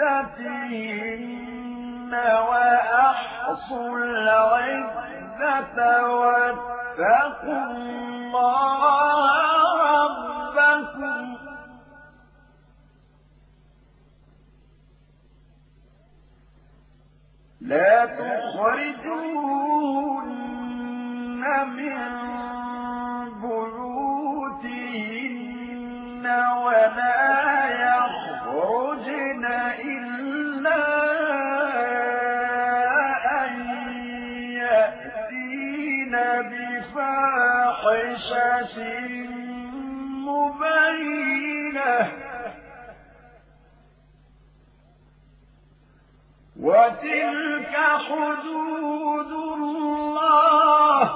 لعدتهن وأحصوا العدة واتقوا الله ربكم. لا تخرجون من بيوتهن ولا بفاحشة مبينة. وتلك حدود الله.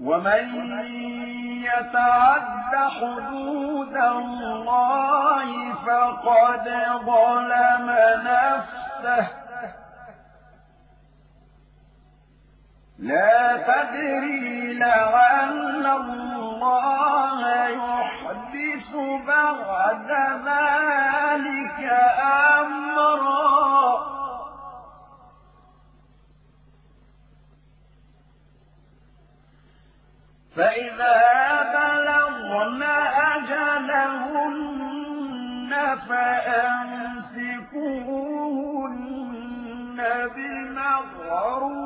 ومن يتعد حدود الله فقد ظلم نفسه. لا تدري لعل الله يحدث بعد ذلك أمرا. فإذا بلغن أجلهن فأمسكوهن بمعروف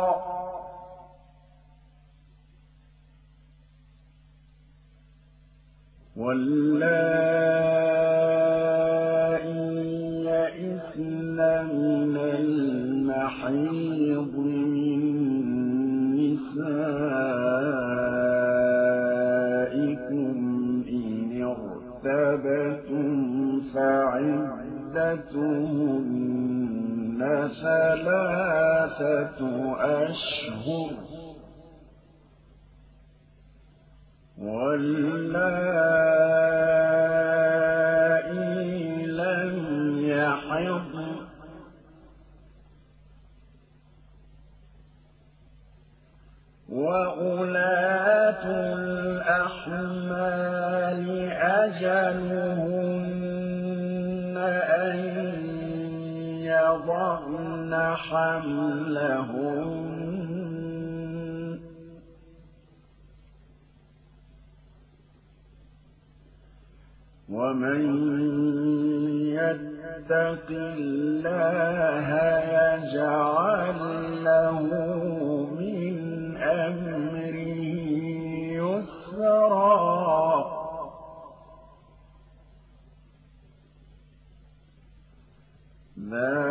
واللائي من المحيض من نسائكم إن فعدتهن ثلاثة أشهر ومن يتق الله يجعل له من أمره يسرا. ذلك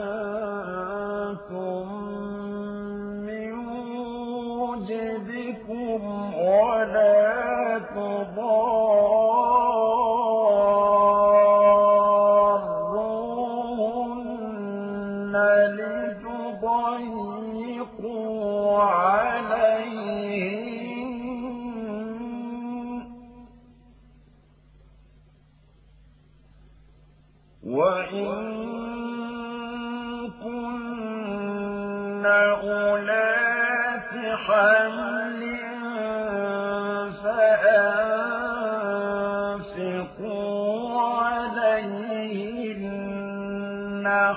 تنفقوا عليهن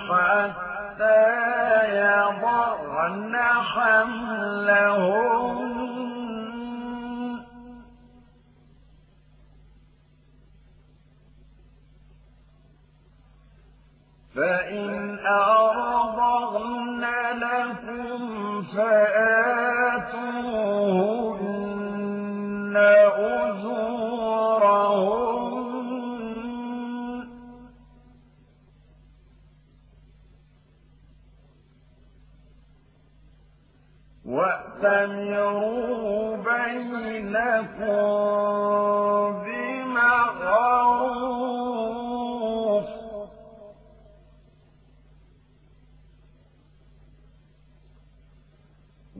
حتى يضعن حملهم فإن أرضغن لكم فأ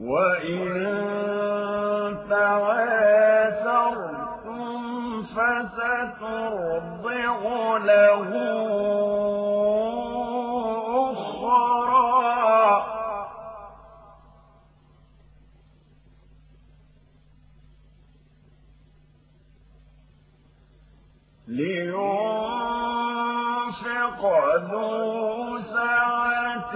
وإن تواسرتم فسترضع له أخرى لينفق ذو سعة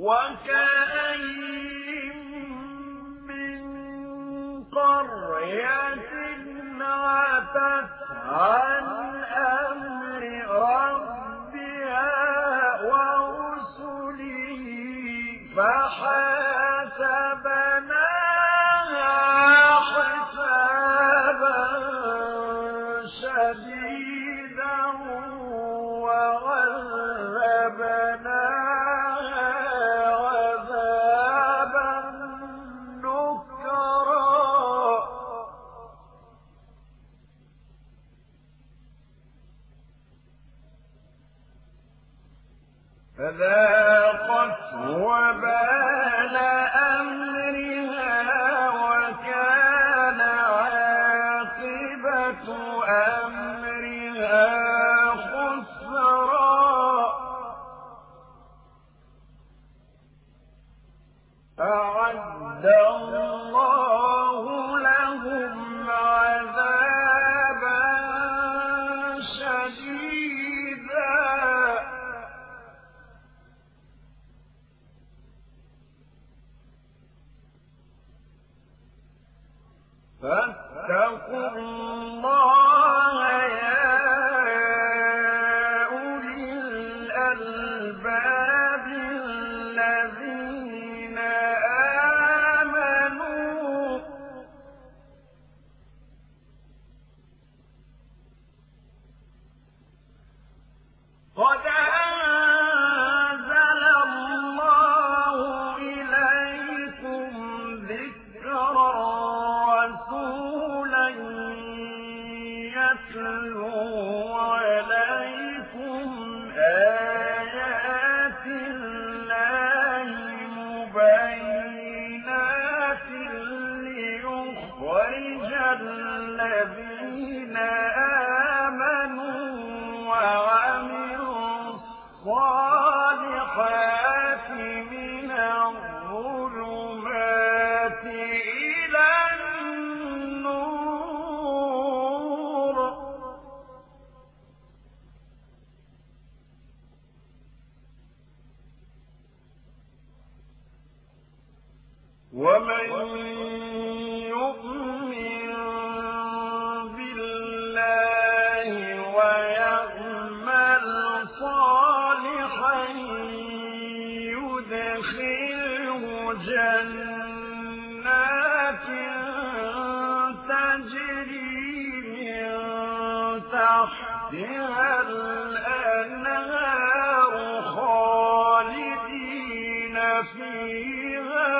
وكأين من قرية عتت عن فاتقوا الله. خَالِقٍ أحاط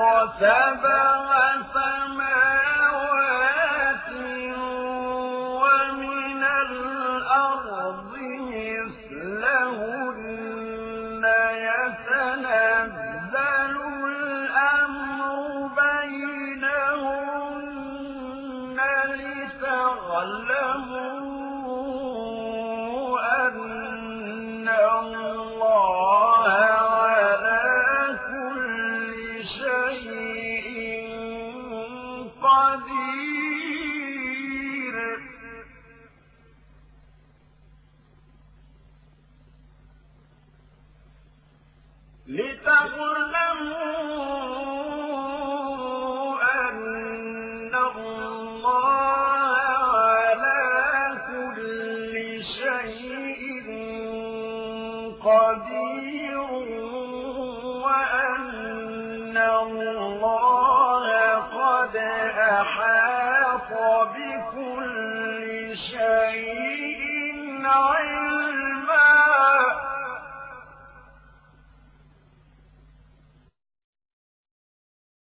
بكل شيء علما